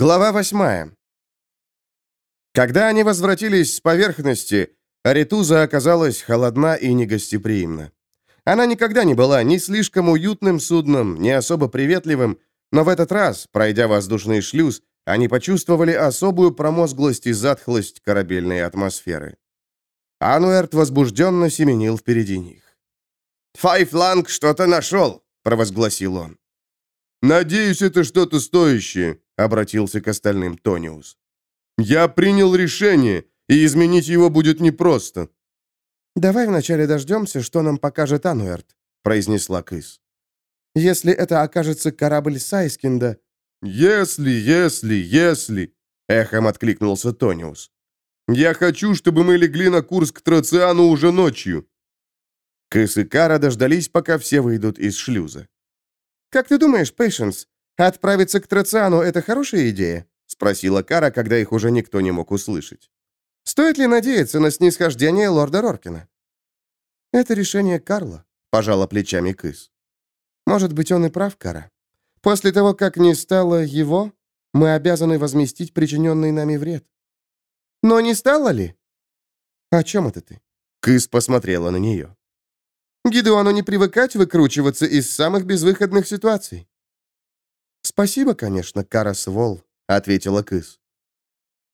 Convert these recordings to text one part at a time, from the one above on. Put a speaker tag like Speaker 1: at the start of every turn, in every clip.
Speaker 1: Глава восьмая. Когда они возвратились с поверхности, Аритуза оказалась холодна и негостеприимна. Она никогда не была ни слишком уютным судном, ни особо приветливым, но в этот раз, пройдя воздушный шлюз, они почувствовали особую промозглость и затхлость корабельной атмосферы. Ануэрт возбужденно семенил впереди них.
Speaker 2: «Файфланг что-то нашел!» — провозгласил он.
Speaker 3: «Надеюсь, это что-то стоящее», — обратился к остальным Тониус. «Я принял решение, и изменить его будет непросто».
Speaker 1: «Давай вначале дождемся, что нам покажет Ануэрт», — произнесла Кыс. «Если это окажется корабль Сайскинда...»
Speaker 3: «Если, если, если...» — эхом откликнулся Тониус. «Я хочу, чтобы мы легли на курс к Троциану уже ночью».
Speaker 1: Кыс и Кара дождались, пока все выйдут из шлюза. «Как ты думаешь, Пейшенс, отправиться к Троциану — это хорошая идея?» — спросила Кара, когда их уже никто не мог услышать. «Стоит ли надеяться на снисхождение лорда Роркина?» «Это решение Карла», — пожала плечами Кыс. «Может быть, он и прав, Кара. После того, как не стало его, мы обязаны возместить причиненный нами вред». «Но не стало ли?» «О чем это ты?» Кыс посмотрела на нее. Гидеону не привыкать выкручиваться из самых безвыходных ситуаций. «Спасибо, конечно, Карас Вол», — ответила Кыс.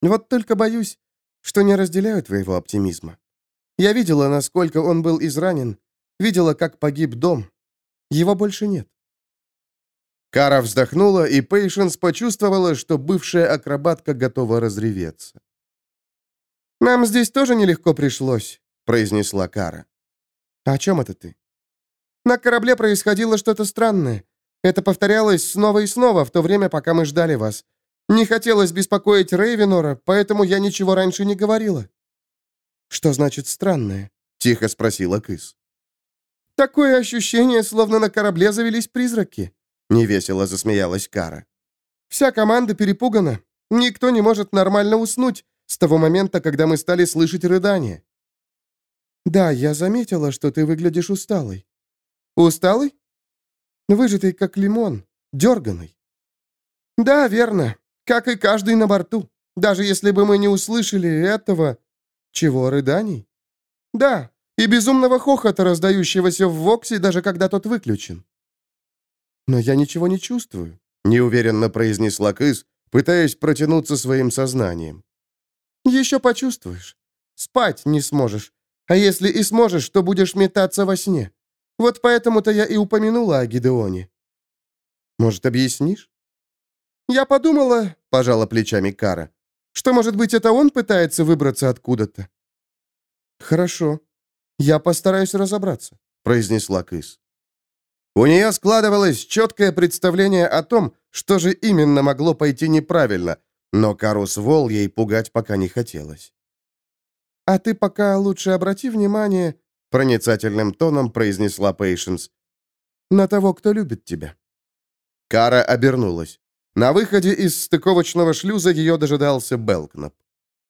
Speaker 1: «Вот только боюсь, что не разделяю твоего оптимизма. Я видела, насколько он был изранен, видела, как погиб дом. Его больше нет». Кара вздохнула, и Пейшенс почувствовала, что бывшая акробатка готова разреветься. «Нам здесь тоже нелегко пришлось», — произнесла Кара. «О чем это ты?» «На корабле происходило что-то странное. Это повторялось снова и снова в то время, пока мы ждали вас. Не хотелось беспокоить Рейвенора, поэтому я ничего раньше не говорила». «Что значит странное?» — тихо спросила Кыс. «Такое ощущение, словно на корабле завелись призраки», — невесело засмеялась Кара. «Вся команда перепугана. Никто не может нормально уснуть с того момента, когда мы стали слышать рыдания. «Да, я заметила, что ты выглядишь усталой». «Усталый?» «Выжатый, как лимон, дерганый». «Да, верно, как и каждый на борту. Даже если бы мы не услышали этого...» «Чего, рыданий?» «Да, и безумного хохота, раздающегося в Воксе, даже когда тот выключен». «Но я ничего не чувствую», — неуверенно произнесла Кыс, пытаясь протянуться своим сознанием. «Еще почувствуешь. Спать не сможешь, а если и сможешь, то будешь метаться во сне. Вот поэтому-то я и упомянула о Гидеоне. Может, объяснишь? Я подумала, пожала плечами Кара, что, может быть, это он пытается выбраться откуда-то. Хорошо. Я постараюсь разобраться, произнесла Кыс. У нее складывалось четкое представление о том, что же именно могло пойти неправильно, но Карус Вол ей пугать пока не хотелось. «А ты пока лучше обрати внимание», — проницательным тоном произнесла Пейшенс, «на того, кто любит тебя». Кара обернулась. На выходе из стыковочного шлюза ее дожидался Белкнап.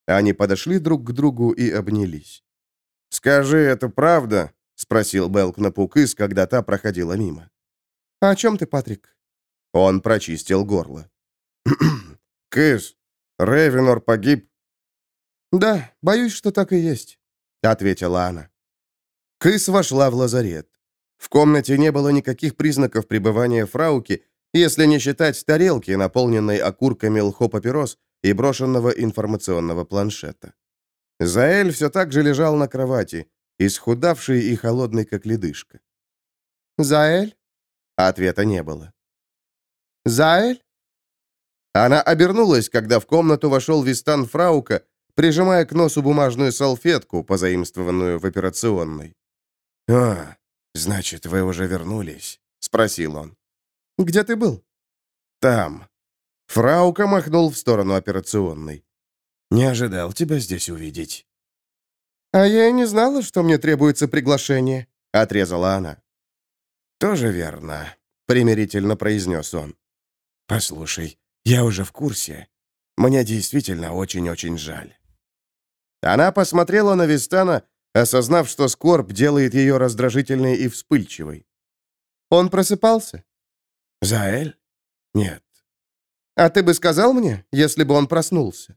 Speaker 1: Они подошли друг к другу и обнялись.
Speaker 3: «Скажи, это правда?» — спросил Белкнап у Кыс, когда та проходила мимо.
Speaker 1: «О чем ты, Патрик?»
Speaker 3: Он прочистил горло. «Кыс, Ревенор погиб
Speaker 1: «Да, боюсь, что так и есть», — ответила она. Кыс вошла в лазарет. В комнате не было никаких признаков пребывания фрауки, если не считать тарелки, наполненной окурками лхо-папирос и брошенного информационного планшета. Заэль все так же лежал на кровати, исхудавший и холодный, как ледышка. «Заэль?» Ответа не было. «Заэль?» Она обернулась, когда в комнату вошел Вистан Фраука прижимая к носу бумажную салфетку, позаимствованную в операционной.
Speaker 2: «А, значит, вы уже вернулись?» — спросил он.
Speaker 1: «Где ты был?»
Speaker 2: «Там».
Speaker 1: Фраука махнул в сторону операционной.
Speaker 2: «Не ожидал тебя здесь увидеть».
Speaker 1: «А я и не знала, что мне требуется приглашение», — отрезала она.
Speaker 2: «Тоже верно», — примирительно произнес он. «Послушай, я уже в курсе. Мне действительно очень-очень жаль».
Speaker 1: Она посмотрела на Вистана, осознав, что скорбь делает ее раздражительной и вспыльчивой. «Он просыпался?»
Speaker 2: «Заэль? Нет.
Speaker 1: А ты бы сказал мне, если бы он проснулся?»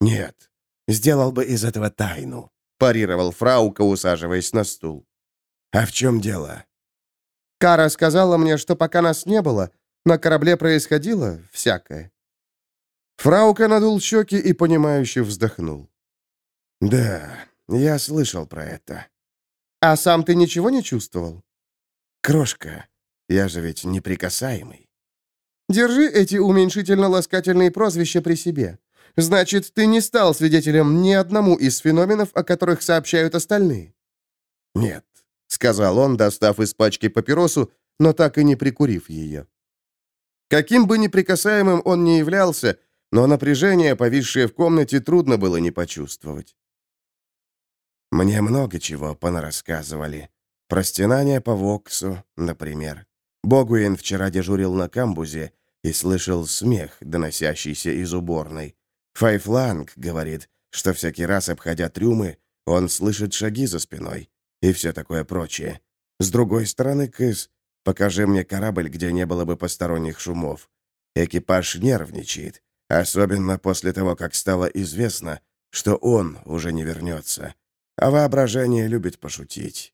Speaker 2: «Нет, сделал бы из этого тайну», — парировал Фраука, усаживаясь на стул. «А в чем дело?»
Speaker 1: «Кара сказала мне, что пока нас не было, на корабле происходило всякое». Фраука надул щеки и, понимающе вздохнул.
Speaker 2: «Да, я слышал про это».
Speaker 1: «А сам ты ничего не чувствовал?»
Speaker 2: «Крошка, я же ведь неприкасаемый».
Speaker 1: «Держи эти уменьшительно-ласкательные прозвища при себе. Значит, ты не стал свидетелем ни одному из феноменов, о которых сообщают остальные?»
Speaker 2: «Нет», —
Speaker 1: сказал он, достав из пачки папиросу, но так и не прикурив ее. Каким бы неприкасаемым он ни являлся, но напряжение, повисшее в комнате, трудно было не почувствовать.
Speaker 2: Мне много чего понарассказывали. Про стенания по Воксу, например. Богуин вчера дежурил на камбузе и слышал смех, доносящийся из уборной. Файфланг говорит, что всякий раз, обходя трюмы, он слышит шаги за спиной и все такое прочее. С другой стороны, Кыс, покажи мне корабль, где не было бы посторонних шумов. Экипаж нервничает, особенно после того, как стало известно, что он уже не вернется. А воображение любит пошутить.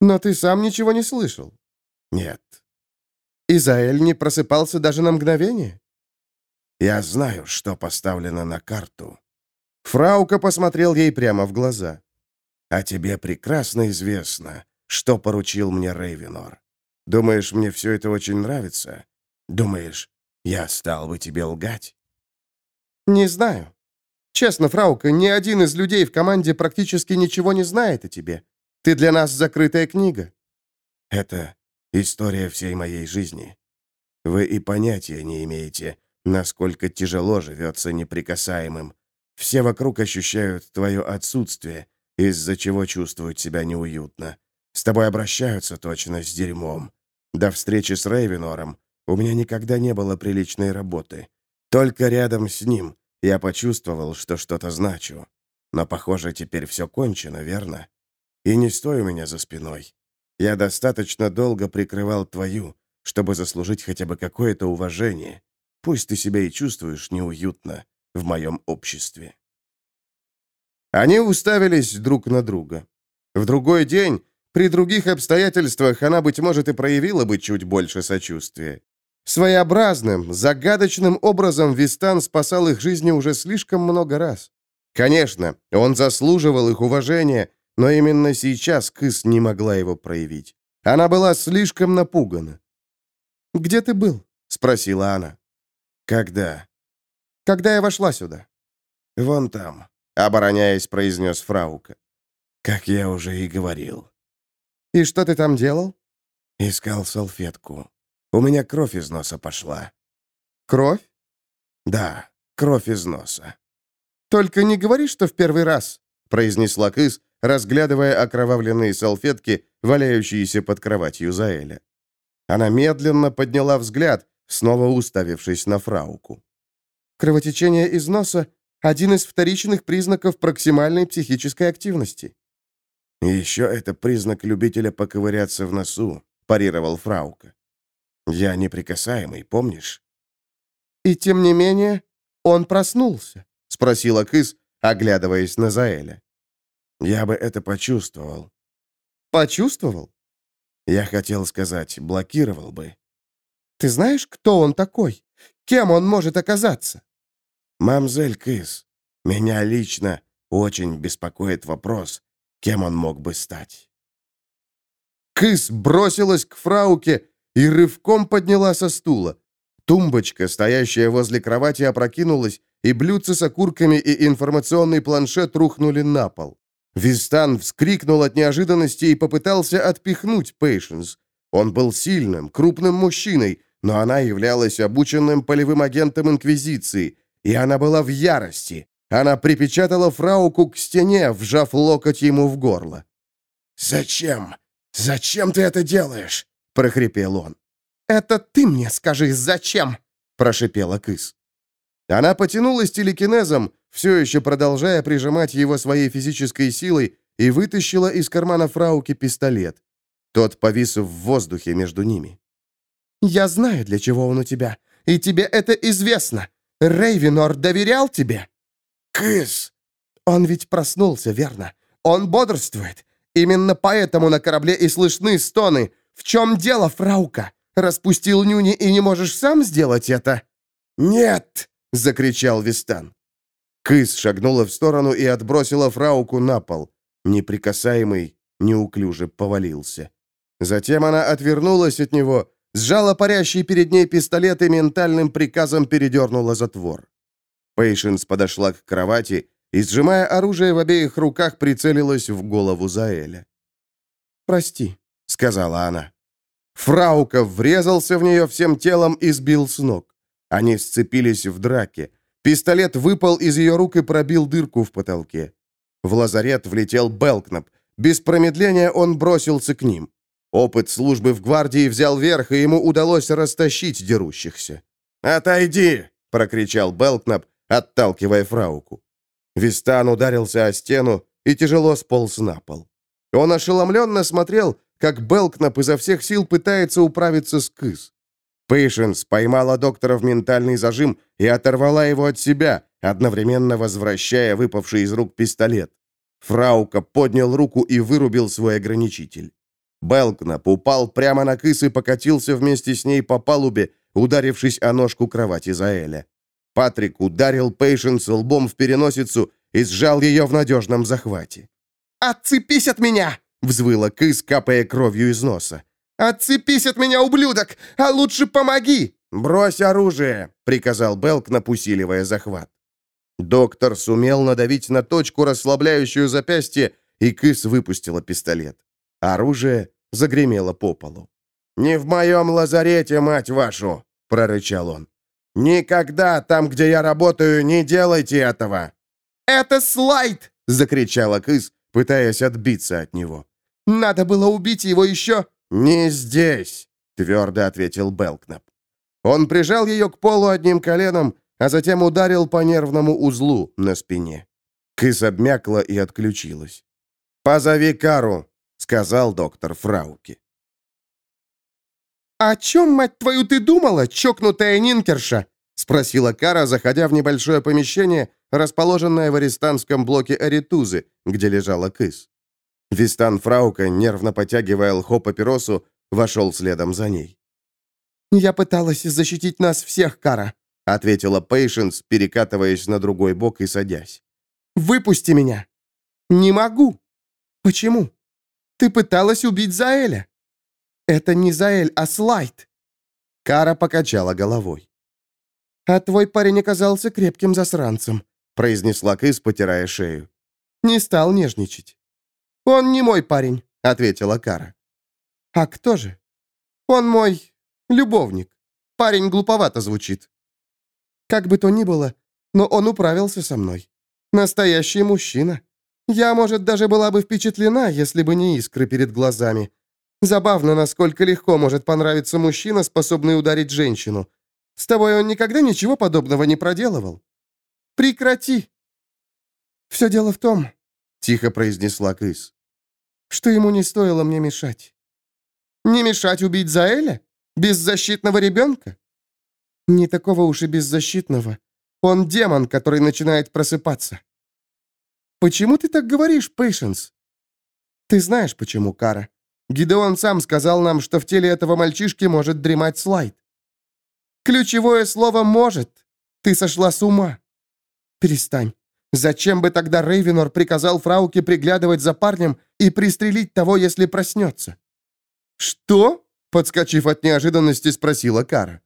Speaker 1: Но ты сам ничего не слышал?
Speaker 2: Нет.
Speaker 1: Изаэль не просыпался даже на мгновение?
Speaker 2: Я знаю, что поставлено на карту.
Speaker 1: Фраука посмотрел ей прямо в глаза.
Speaker 2: А тебе прекрасно известно, что поручил мне Рейвенор. Думаешь, мне все это очень нравится? Думаешь, я стал бы тебе лгать?
Speaker 1: Не знаю. Честно, Фраука, ни один из людей в команде практически ничего не знает о тебе. Ты для нас закрытая книга».
Speaker 2: «Это история всей моей жизни. Вы и понятия не имеете, насколько тяжело живется неприкасаемым. Все вокруг ощущают твое отсутствие, из-за чего чувствуют себя неуютно. С тобой обращаются точно с дерьмом. До встречи с Рейвенором у меня никогда не было приличной работы. Только рядом с ним я почувствовал, что что-то значу. Но, похоже, теперь все кончено, верно? И не стой у меня за спиной. Я достаточно долго прикрывал твою, чтобы заслужить хотя бы какое-то уважение. Пусть ты себя и чувствуешь неуютно в моем обществе.
Speaker 1: Они уставились друг на друга. В другой день, при других обстоятельствах, она, быть может, и проявила бы чуть больше сочувствия. Своеобразным, загадочным образом Вистан спасал их жизни уже слишком много раз. Конечно, он заслуживал их уважения, но именно сейчас Кыс не могла его проявить. Она была слишком напугана. «Где ты был?» — спросила она.
Speaker 2: «Когда?»
Speaker 1: «Когда я вошла сюда».
Speaker 2: «Вон там», —
Speaker 1: обороняясь, произнес Фраука.
Speaker 2: «Как я уже и говорил».
Speaker 1: «И что ты там делал?»
Speaker 2: «Искал салфетку». У меня кровь из носа пошла».
Speaker 1: «Кровь?»
Speaker 2: «Да, кровь из носа».
Speaker 1: «Только не говори, что в первый раз», — произнесла Кыс, разглядывая окровавленные салфетки, валяющиеся под кроватью Заэля. Она медленно подняла взгляд, снова уставившись на фрауку. «Кровотечение из носа — один из вторичных признаков проксимальной психической активности».
Speaker 2: «И еще это признак любителя поковыряться в носу», — парировал фраука. Я неприкасаемый, помнишь?»
Speaker 1: «И тем не менее он проснулся?» — спросила Кыс, оглядываясь на Заэля.
Speaker 2: «Я бы это почувствовал».
Speaker 1: «Почувствовал?»
Speaker 2: «Я хотел сказать, блокировал бы».
Speaker 1: «Ты знаешь, кто он такой? Кем он может оказаться?»
Speaker 2: «Мамзель Кыс, меня лично очень беспокоит вопрос, кем он мог бы стать».
Speaker 1: Кыс бросилась к фрауке, и рывком подняла со стула. Тумбочка, стоящая возле кровати, опрокинулась, и блюдце с окурками и информационный планшет рухнули на пол. Вистан вскрикнул от неожиданности и попытался отпихнуть Пейшенс. Он был сильным, крупным мужчиной, но она являлась обученным полевым агентом Инквизиции, и она была в ярости. Она припечатала фрауку к стене, вжав локоть ему в горло.
Speaker 2: «Зачем? Зачем ты это делаешь?»
Speaker 1: — прохрипел он. «Это ты мне скажи, зачем?» — прошипела Кыс. Она потянулась телекинезом, все еще продолжая прижимать его своей физической силой, и вытащила из кармана фрауки пистолет. Тот повис в воздухе между ними. «Я знаю, для чего он у тебя. и тебе это известно. Рейвенор доверял тебе?»
Speaker 2: «Кыс!»
Speaker 1: «Он ведь проснулся, верно? Он бодрствует. Именно поэтому на корабле и слышны стоны. В чем дело, Фраука? Распустил нюни и не можешь сам сделать это?»
Speaker 2: «Нет!»
Speaker 1: — закричал Вистан.
Speaker 3: Кыс шагнула в сторону и отбросила Фрауку на пол. Неприкасаемый неуклюже повалился. Затем она отвернулась от него, сжала парящий перед ней пистолет и ментальным приказом передернула затвор. Пейшенс подошла к кровати и, сжимая оружие в обеих руках, прицелилась в голову Заэля.
Speaker 1: «Прости», —
Speaker 3: сказала она. Фраука врезался в нее всем телом и сбил с ног. Они сцепились в драке. Пистолет выпал из ее рук и пробил дырку в потолке. В лазарет влетел Белкнап. Без промедления он бросился к ним. Опыт службы в гвардии взял верх, и ему удалось растащить дерущихся.
Speaker 2: «Отойди!» — прокричал
Speaker 3: Белкнап, отталкивая Фрауку. Вистан ударился о стену и тяжело сполз на пол. Он ошеломленно смотрел, как Белкнап изо всех сил пытается управиться с Кыс. Пейшенс поймала доктора в ментальный зажим и оторвала его от себя, одновременно возвращая выпавший из рук пистолет. Фраука поднял руку и вырубил свой ограничитель. Белкнап упал прямо на кыс и покатился вместе с ней по палубе, ударившись о ножку кровати Заэля. Патрик ударил Пейшенс лбом в переносицу и сжал ее в надежном захвате.
Speaker 1: «Отцепись от меня!» — взвыла кыс, капая кровью из носа. «Отцепись от меня, ублюдок! А лучше помоги!»
Speaker 3: «Брось оружие!» — приказал Белкнап, усиливая захват. Доктор сумел надавить на точку, расслабляющую запястье, и Кыс выпустила пистолет. Оружие загремело по полу. «Не в моем лазарете, мать вашу!» — прорычал он. «Никогда там, где я работаю, не делайте этого!»
Speaker 1: «Это слайд!» — закричала Кыс, пытаясь отбиться от него. «Надо было убить его еще
Speaker 3: «Не здесь», — твердо ответил Белкнап. Он прижал ее к полу одним коленом, а затем ударил по нервному узлу на спине. Кыс обмякла и отключилась. «Позови Кару», — сказал доктор Фрауки.
Speaker 1: «О чем, мать твою, ты думала, чокнутая нинкерша?» — спросила Кара, заходя в небольшое помещение, расположенное в арестанском блоке Аритузы, где лежала Кыс.
Speaker 3: Вистан Фраука, нервно потягивая лхо-папиросу, вошел следом за ней.
Speaker 1: «Я пыталась защитить нас всех, Кара», —
Speaker 3: ответила Пейшенс, перекатываясь на другой бок и садясь.
Speaker 1: «Выпусти меня!» «Не могу!» «Почему?» «Ты пыталась убить Заэля!» «Это не Заэль, а Слайд!»
Speaker 3: Кара покачала головой.
Speaker 1: «А твой парень оказался крепким засранцем», — произнесла Кыс, потирая шею. «Не стал нежничать». «Он не мой парень», — ответила Кара. «А кто же?» «Он мой любовник. Парень глуповато звучит». «Как бы то ни было, но он управился со мной. Настоящий мужчина. Я, может, даже была бы впечатлена, если бы не искры перед глазами. Забавно, насколько легко может понравиться мужчина, способный ударить женщину. С тобой он никогда ничего подобного не проделывал. Прекрати!» «Все дело в том, тихо произнесла Крис. «Что ему не стоило мне мешать?» «Не мешать убить Заэля? Беззащитного ребенка?» «Не такого уж и беззащитного. Он демон, который начинает просыпаться». «Почему ты так говоришь, Пейшенс?» «Ты знаешь, почему, Кара. Гидеон сам сказал нам, что в теле этого мальчишки может дремать слайд. Ключевое слово «может». Ты сошла с ума. Перестань. Зачем бы тогда Рейвенор приказал Фрауке приглядывать за парнем и пристрелить того, если проснется? «Что?» — подскочив от неожиданности, спросила Кара.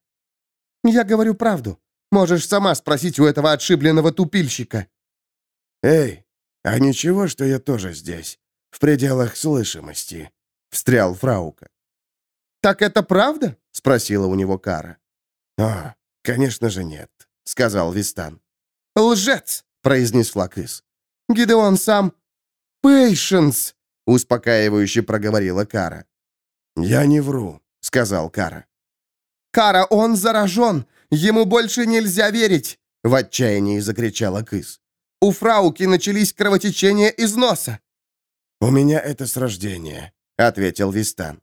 Speaker 1: «Я говорю правду. Можешь сама спросить у этого отшибленного тупильщика».
Speaker 2: «Эй, а ничего, что я тоже здесь, в пределах слышимости?» — встрял Фраука.
Speaker 1: «Так это правда?» — спросила у него Кара.
Speaker 2: «А, конечно же нет», — сказал Вистан.
Speaker 1: «Лжец!» Произнесла Кыс. «Гидеон сам...» «Пейшенс!» — успокаивающе проговорила Кара.
Speaker 2: «Я не вру», — сказал Кара.
Speaker 1: «Кара, он заражен! Ему больше нельзя верить!» — в отчаянии закричала Кыс. «У Фрауки начались кровотечения из носа!»
Speaker 2: «У меня это с рождения», — ответил Вистан.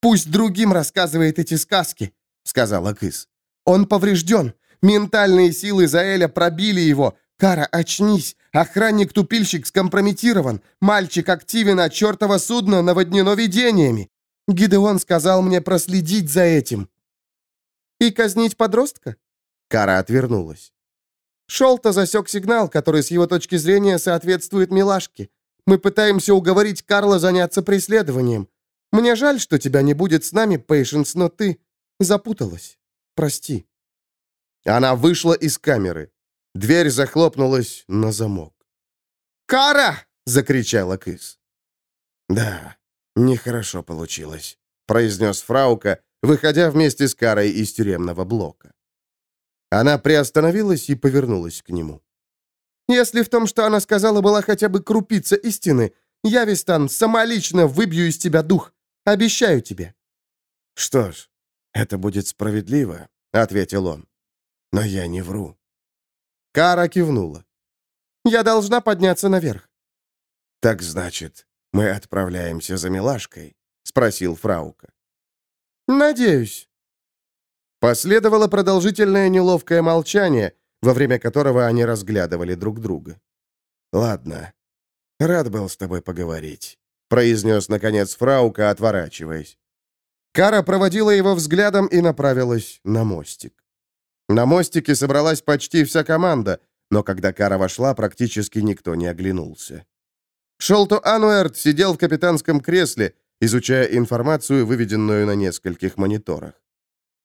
Speaker 1: «Пусть другим рассказывает эти сказки», — сказала Кыс. Он поврежден. Ментальные силы Заэля пробили его. Кара, очнись. Охранник-тупильщик скомпрометирован. Мальчик активен, а чертово судно наводнено видениями. Гидеон сказал мне проследить за этим». «И казнить подростка?» Кара отвернулась. Шолта засек сигнал, который с его точки зрения соответствует милашке. Мы пытаемся уговорить Карла заняться преследованием. Мне жаль, что тебя не будет с нами, Пейшенс, но ты запуталась. Прости». Она вышла из камеры. Дверь захлопнулась на замок. «Кара!» — закричала Кыс.
Speaker 2: «Да, нехорошо получилось», — произнес Фраука, выходя вместе с Карой из тюремного блока. Она приостановилась и повернулась к нему.
Speaker 1: «Если в том, что она сказала, была хотя бы крупица истины, я, Вистан, самолично выбью из тебя дух. Обещаю тебе».
Speaker 2: «Что ж, это будет справедливо», — ответил он. «Но я не вру».
Speaker 1: Кара кивнула. «Я должна подняться наверх».
Speaker 2: «Так значит, мы отправляемся за милашкой?» — спросил Фраука.
Speaker 1: «Надеюсь». Последовало продолжительное неловкое молчание, во время которого они разглядывали друг друга.
Speaker 2: «Ладно, рад был с тобой поговорить», — произнес, наконец, Фраука, отворачиваясь.
Speaker 1: Кара проводила его взглядом и направилась на мостик. На мостике собралась почти вся команда, но когда Кара вошла, практически никто не оглянулся. Шолто Ануэрт сидел в капитанском кресле, изучая информацию, выведенную на нескольких мониторах.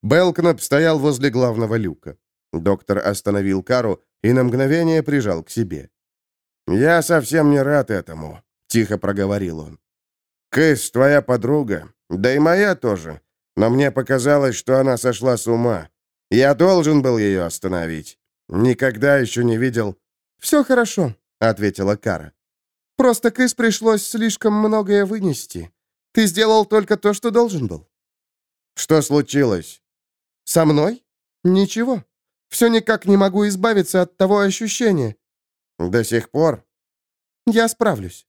Speaker 1: Белкнап стоял возле главного люка. Доктор остановил Кару и на мгновение прижал к себе.
Speaker 2: «Я совсем не рад этому», — тихо проговорил он. «Кэс, твоя подруга, да и моя тоже, но мне показалось, что она сошла с ума. Я должен был ее остановить. Никогда еще не видел...»
Speaker 1: «Все хорошо», — ответила Кара. «Просто Кэс пришлось слишком многое вынести. Ты сделал только то, что должен был».
Speaker 2: «Что случилось?»
Speaker 1: «Со мной? Ничего. Все никак не могу избавиться от того ощущения».
Speaker 2: «До сих пор?»
Speaker 1: «Я справлюсь».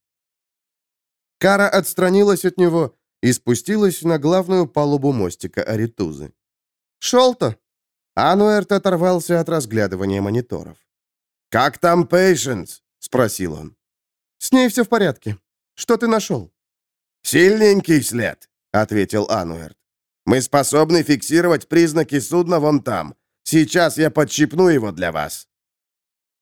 Speaker 1: Кара отстранилась от него и спустилась на главную палубу мостика Аритузы. «Шел-то!» Ануэрт оторвался от разглядывания мониторов.
Speaker 2: «Как там Пейшенс?» — спросил он.
Speaker 1: «С ней все в порядке. Что ты нашел?»
Speaker 2: «Сильненький след», — ответил Ануэрт. «Мы способны фиксировать признаки судна вон там. Сейчас я подщипну его для вас».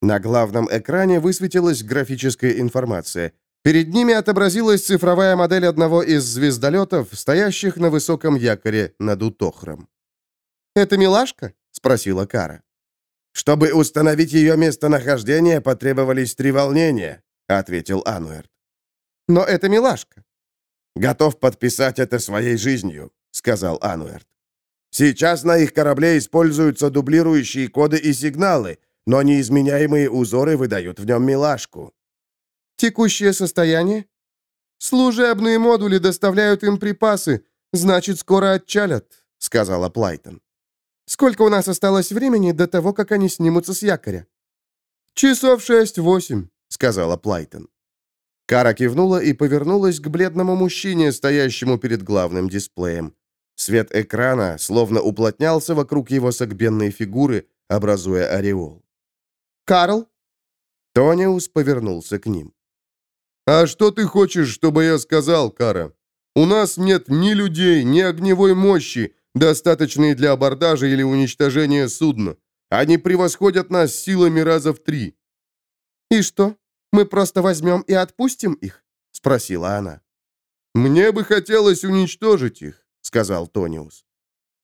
Speaker 1: На главном экране высветилась графическая информация. Перед ними отобразилась цифровая модель одного из звездолетов, стоящих на высоком якоре над Утохром. «Это милашка?» — спросила Кара.
Speaker 2: «Чтобы установить ее местонахождение, потребовались три волнения», — ответил Ануэрт.
Speaker 1: «Но это милашка».
Speaker 2: «Готов подписать это своей жизнью», — сказал Ануэрт. Сейчас на их корабле используются дублирующие коды и сигналы, но неизменяемые узоры выдают в нем милашку.
Speaker 1: Текущее состояние? Служебные модули доставляют им припасы, значит, скоро отчалят, сказала Плайтон. Сколько у нас осталось времени до того, как они снимутся с якоря? Часов шесть-восемь, сказала Плайтон. Кара кивнула и повернулась к бледному мужчине, стоящему перед главным дисплеем. Свет экрана словно уплотнялся вокруг его согбенной фигуры, образуя ореол. «Карл?» Тониус повернулся к ним.
Speaker 3: «А что ты хочешь, чтобы я сказал, Кара? У нас нет ни людей, ни огневой мощи, достаточной для абордажа или уничтожения судна. Они превосходят нас силами раза в три».
Speaker 1: «И что, мы просто возьмем и отпустим их?» — спросила она.
Speaker 3: «Мне бы хотелось уничтожить их сказал Тониус.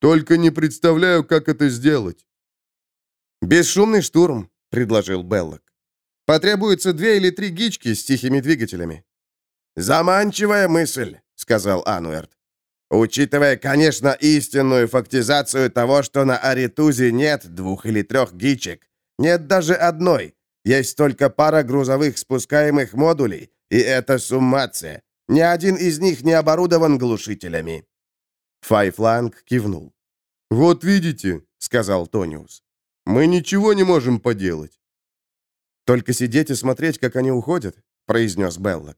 Speaker 3: «Только не представляю, как это сделать».
Speaker 1: «Бесшумный штурм», — предложил Беллок. «Потребуется две или три гички с тихими двигателями».
Speaker 2: «Заманчивая мысль», — сказал Ануэрт. «Учитывая, конечно, истинную фактизацию того, что на Аритузе нет двух или трех гичек, нет даже одной, есть только пара грузовых спускаемых модулей, и это суммация. Ни один из них не оборудован глушителями.
Speaker 1: Файфланг кивнул.
Speaker 3: «Вот видите», — сказал Тониус, — «мы ничего не можем поделать».
Speaker 1: «Только сидеть и смотреть, как они уходят», — произнес Беллок.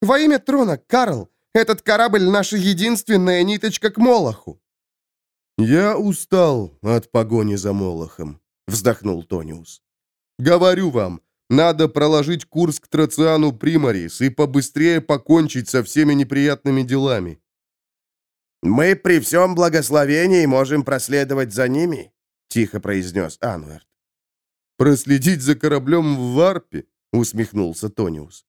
Speaker 1: «Во имя трона, Карл, этот корабль — наша единственная ниточка к Молоху».
Speaker 3: «Я устал от погони за Молохом», — вздохнул Тониус. «Говорю вам, надо проложить курс к Трациану Примарис и побыстрее покончить со всеми неприятными делами».
Speaker 2: «Мы при всем благословении можем проследовать за ними», — тихо произнес Анверт.
Speaker 3: «Проследить за кораблем в Варпе?» — усмехнулся Тониус.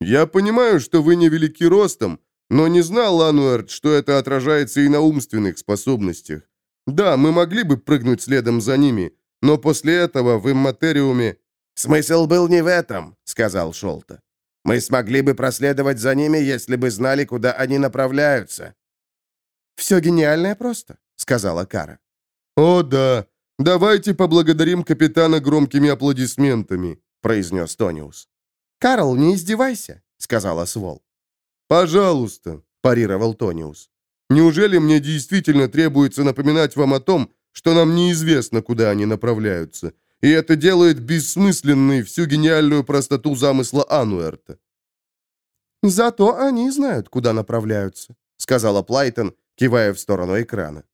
Speaker 3: «Я понимаю, что вы не велики ростом, но не знал, Ануэрт, что это отражается и на умственных способностях. Да, мы могли бы прыгнуть следом за ними, но после этого в имматериуме
Speaker 2: «Смысл был не в этом», — сказал Шолта. «Мы смогли бы проследовать за ними, если бы знали, куда они направляются».
Speaker 1: «Все гениальное просто», — сказала Кара.
Speaker 3: «О, да. Давайте поблагодарим капитана громкими аплодисментами», — произнес Тониус.
Speaker 1: «Карл, не издевайся», — сказала Свол.
Speaker 3: «Пожалуйста», — парировал Тониус. «Неужели мне действительно требуется напоминать вам о том, что нам неизвестно, куда они направляются, и это делает бессмысленной всю гениальную простоту замысла Ануэрта.
Speaker 1: «Зато они знают, куда направляются», — сказала Плайтон, кивая в сторону экрана.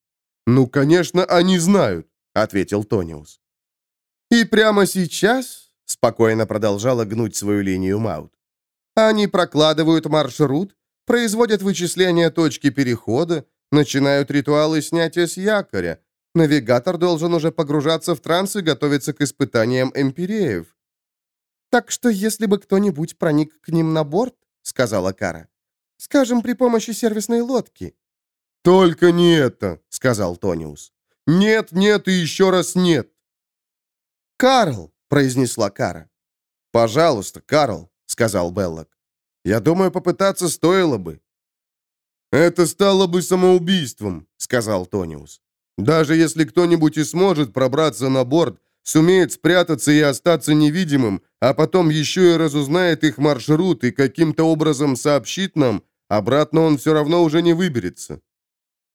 Speaker 3: «Ну, конечно, они знают», — ответил Тониус.
Speaker 1: «И прямо сейчас», — спокойно продолжала гнуть свою линию Маут, «они прокладывают маршрут, производят вычисления точки перехода, начинают ритуалы снятия с якоря, Навигатор должен уже погружаться в транс и готовиться к испытаниям эмпиреев. «Так что если бы кто-нибудь проник к ним на борт, — сказала Кара, — скажем, при помощи сервисной лодки».
Speaker 3: «Только не это!» — сказал Тониус. «Нет, нет и еще раз нет!»
Speaker 1: «Карл!» — произнесла Кара.
Speaker 3: «Пожалуйста, Карл!» — сказал Беллок. «Я думаю, попытаться стоило бы». «Это стало бы самоубийством», — сказал Тониус. Даже если кто-нибудь и сможет пробраться на борт, сумеет спрятаться и остаться невидимым, а потом еще и разузнает их маршрут и каким-то образом сообщит нам, обратно он все равно уже не выберется.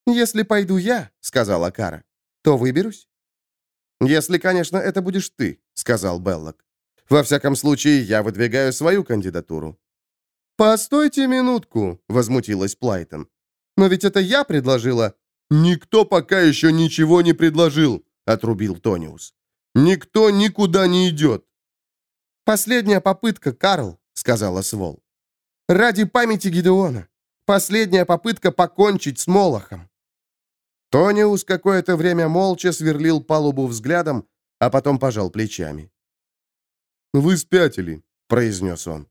Speaker 1: «Если пойду я», — сказала Кара, — «то выберусь». «Если, конечно, это будешь ты», — сказал Беллок. «Во всяком случае, я выдвигаю свою кандидатуру».
Speaker 3: «Постойте минутку», — возмутилась Плайтон.
Speaker 1: «Но ведь это я предложила...»
Speaker 3: «Никто пока еще ничего не предложил», — отрубил Тониус. «Никто никуда не идет».
Speaker 1: «Последняя попытка, Карл», — сказала Свол. «Ради памяти Гидеона. Последняя попытка покончить с Молохом». Тониус какое-то время молча сверлил палубу взглядом, а потом пожал плечами.
Speaker 3: «Вы спятили», — произнес он.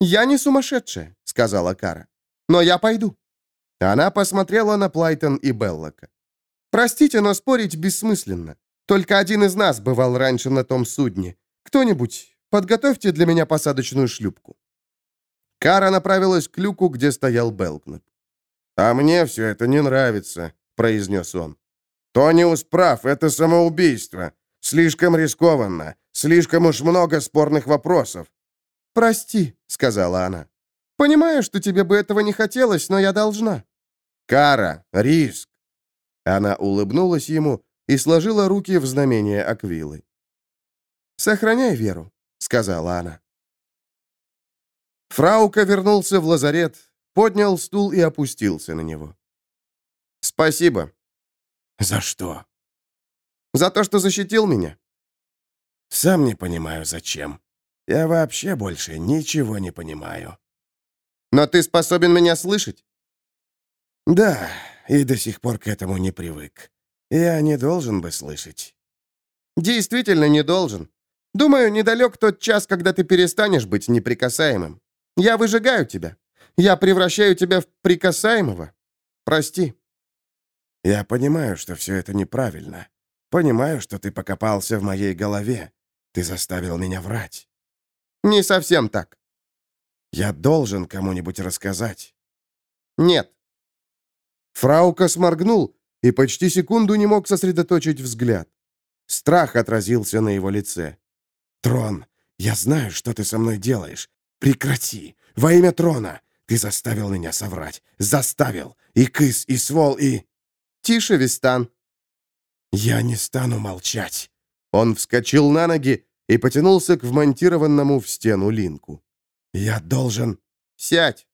Speaker 1: «Я не сумасшедшая», — сказала Кара. «Но я пойду». Она посмотрела на Плайтон и Беллока. «Простите, но спорить бессмысленно. Только один из нас бывал раньше на том судне. Кто-нибудь, подготовьте для меня посадочную шлюпку». Кара направилась к люку, где стоял Белкнап.
Speaker 2: «А мне все это не нравится», — произнес он. «Тониус прав, это самоубийство. Слишком рискованно, слишком уж много спорных вопросов».
Speaker 1: «Прости», — сказала она. «Понимаю, что тебе бы этого не хотелось, но я должна».
Speaker 2: Кара, риск!»
Speaker 1: Она улыбнулась ему и сложила руки в знамение Аквилы. «Сохраняй веру», — сказала она. Фраука вернулся в лазарет, поднял стул и опустился на него. «Спасибо».
Speaker 2: «За что?»
Speaker 1: «За то, что защитил меня».
Speaker 2: «Сам не понимаю, зачем. Я вообще больше ничего не понимаю».
Speaker 1: «Но ты способен меня слышать?»
Speaker 2: Да, и до сих пор к этому не привык. Я не должен бы слышать.
Speaker 1: Действительно не должен. Думаю, недалек тот час, когда ты перестанешь быть неприкасаемым. Я выжигаю тебя. Я превращаю тебя в прикасаемого. Прости.
Speaker 2: Я понимаю, что все это неправильно. Понимаю, что ты покопался в моей голове. Ты заставил меня врать.
Speaker 1: Не совсем так.
Speaker 2: Я должен кому-нибудь рассказать.
Speaker 1: Нет.
Speaker 3: Фраука сморгнул и почти секунду не мог сосредоточить взгляд. Страх отразился на его лице.
Speaker 2: «Трон, я знаю, что ты со мной делаешь. Прекрати! Во имя трона! Ты заставил меня соврать! Заставил! И кыс, и свол, и...»
Speaker 1: «Тише, Вистан!»
Speaker 2: «Я не стану молчать!»
Speaker 3: Он вскочил на ноги и потянулся к вмонтированному в стену линку.
Speaker 2: «Я должен...»
Speaker 1: «Сядь!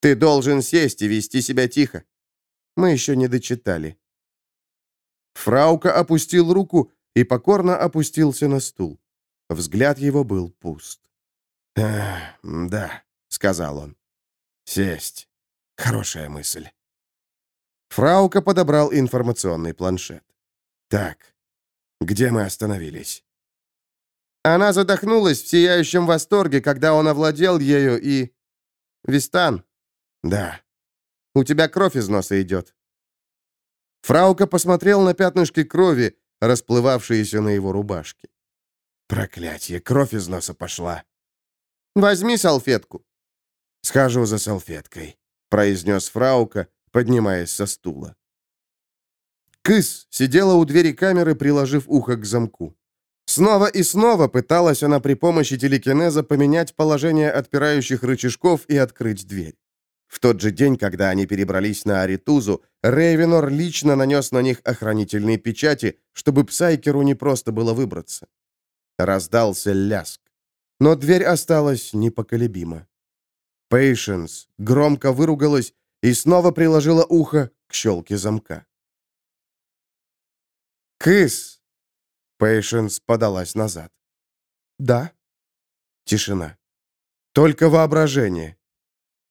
Speaker 1: Ты должен сесть и вести себя тихо. Мы еще не дочитали.
Speaker 3: Фраука опустил руку и покорно опустился на стул. Взгляд его был пуст.
Speaker 2: «Да», — сказал он. «Сесть. Хорошая мысль».
Speaker 3: Фраука подобрал информационный планшет.
Speaker 2: «Так, где мы остановились?»
Speaker 3: Она задохнулась в сияющем восторге, когда он овладел ею и... «Вистан?»
Speaker 2: «Да».
Speaker 3: «У тебя кровь из носа идет». Фраука посмотрел на пятнышки крови, расплывавшиеся на его рубашке.
Speaker 2: «Проклятие, кровь из носа пошла».
Speaker 3: «Возьми салфетку».
Speaker 2: «Схожу за салфеткой», —
Speaker 3: произнес Фраука, поднимаясь со стула. Кыс сидела у двери камеры, приложив ухо к замку. Снова и снова пыталась она при помощи телекинеза поменять положение отпирающих рычажков и открыть дверь. В тот же день, когда они перебрались на Аритузу, Рейвенор лично нанес на них охранительные печати, чтобы Псайкеру не просто было выбраться. Раздался ляск. Но дверь осталась непоколебима. Пейшенс громко выругалась и снова приложила ухо к щелке замка. «Кыс!» Пейшенс подалась назад. «Да?» Тишина. «Только воображение».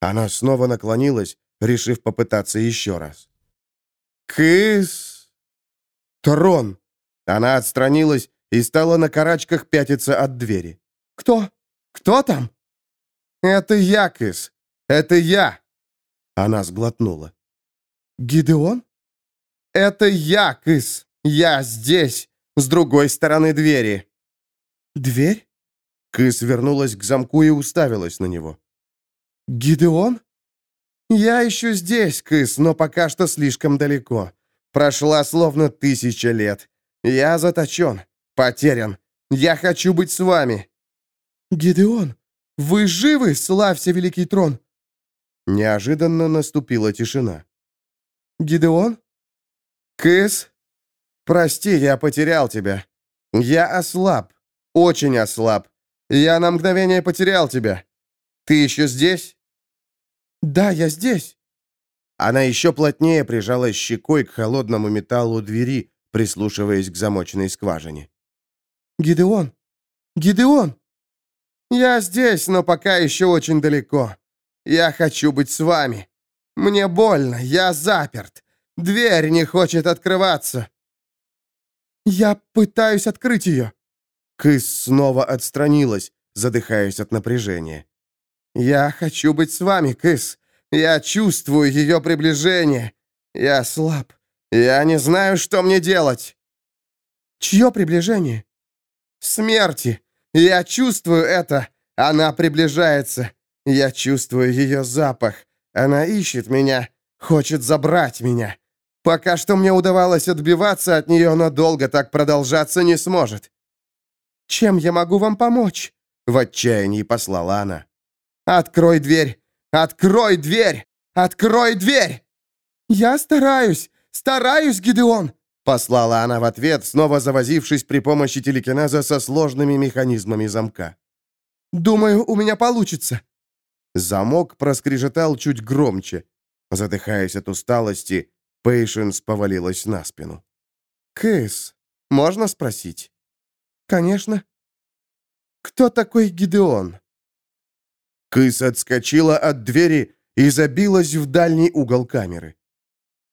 Speaker 3: Она снова наклонилась, решив попытаться еще раз. «Кыс!» «Трон!» Она отстранилась и стала на карачках пятиться от двери. «Кто? Кто там?» «Это я, Кыс! Это я!» Она сглотнула. «Гидеон?» «Это я, Кыс! Я здесь, с другой стороны двери!» «Дверь?» Кыс вернулась к замку и уставилась на него. «Гидеон?» «Я еще здесь, Кыс, но пока что слишком далеко. Прошла словно тысяча лет. Я заточен, потерян. Я хочу быть с вами». «Гидеон, вы живы, славься, великий трон?» Неожиданно наступила тишина. «Гидеон?» «Кыс?» «Прости, я потерял тебя. Я ослаб, очень ослаб. Я на мгновение потерял тебя. Ты еще здесь?» «Да, я здесь». Она еще плотнее прижалась щекой к холодному металлу двери, прислушиваясь к замоченной скважине. «Гидеон! Гидеон!» «Я здесь, но пока еще очень далеко. Я хочу быть с вами. Мне больно, я заперт. Дверь не хочет открываться». «Я пытаюсь открыть ее». Кыс снова отстранилась, задыхаясь от напряжения. «Я хочу быть с вами, Кыс. Я чувствую ее приближение. Я слаб. Я не знаю, что мне делать». «Чье приближение?» «Смерти. Я чувствую это. Она приближается. Я чувствую ее запах. Она ищет меня, хочет забрать меня. Пока что мне удавалось отбиваться от нее, но долго так продолжаться не сможет. «Чем я могу вам помочь?» — в отчаянии послала она. «Открой дверь! Открой дверь! Открой дверь!» «Я стараюсь! Стараюсь, Гидеон!» — послала она в ответ, снова завозившись при помощи телекинеза со сложными механизмами замка. «Думаю, у меня получится». Замок проскрежетал чуть громче. Задыхаясь от усталости, Пейшенс повалилась на спину. «Кэс, можно спросить?» «Конечно». «Кто такой Гидеон?» Кыс отскочила от двери и забилась в дальний угол камеры.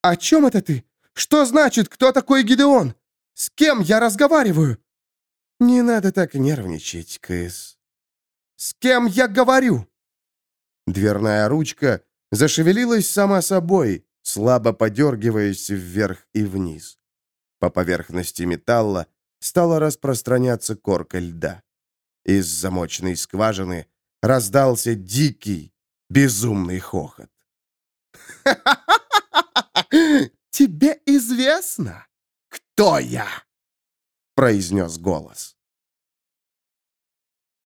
Speaker 3: «О чем это ты? Что значит, кто такой Гидеон? С кем я разговариваю?» «Не надо так нервничать, Кыс». «С кем я говорю?» Дверная ручка зашевелилась сама собой, слабо подергиваясь вверх и вниз. По поверхности металла стала распространяться корка льда. Из замочной скважины раздался дикий, безумный хохот. «Тебе известно, кто я?» — произнес голос.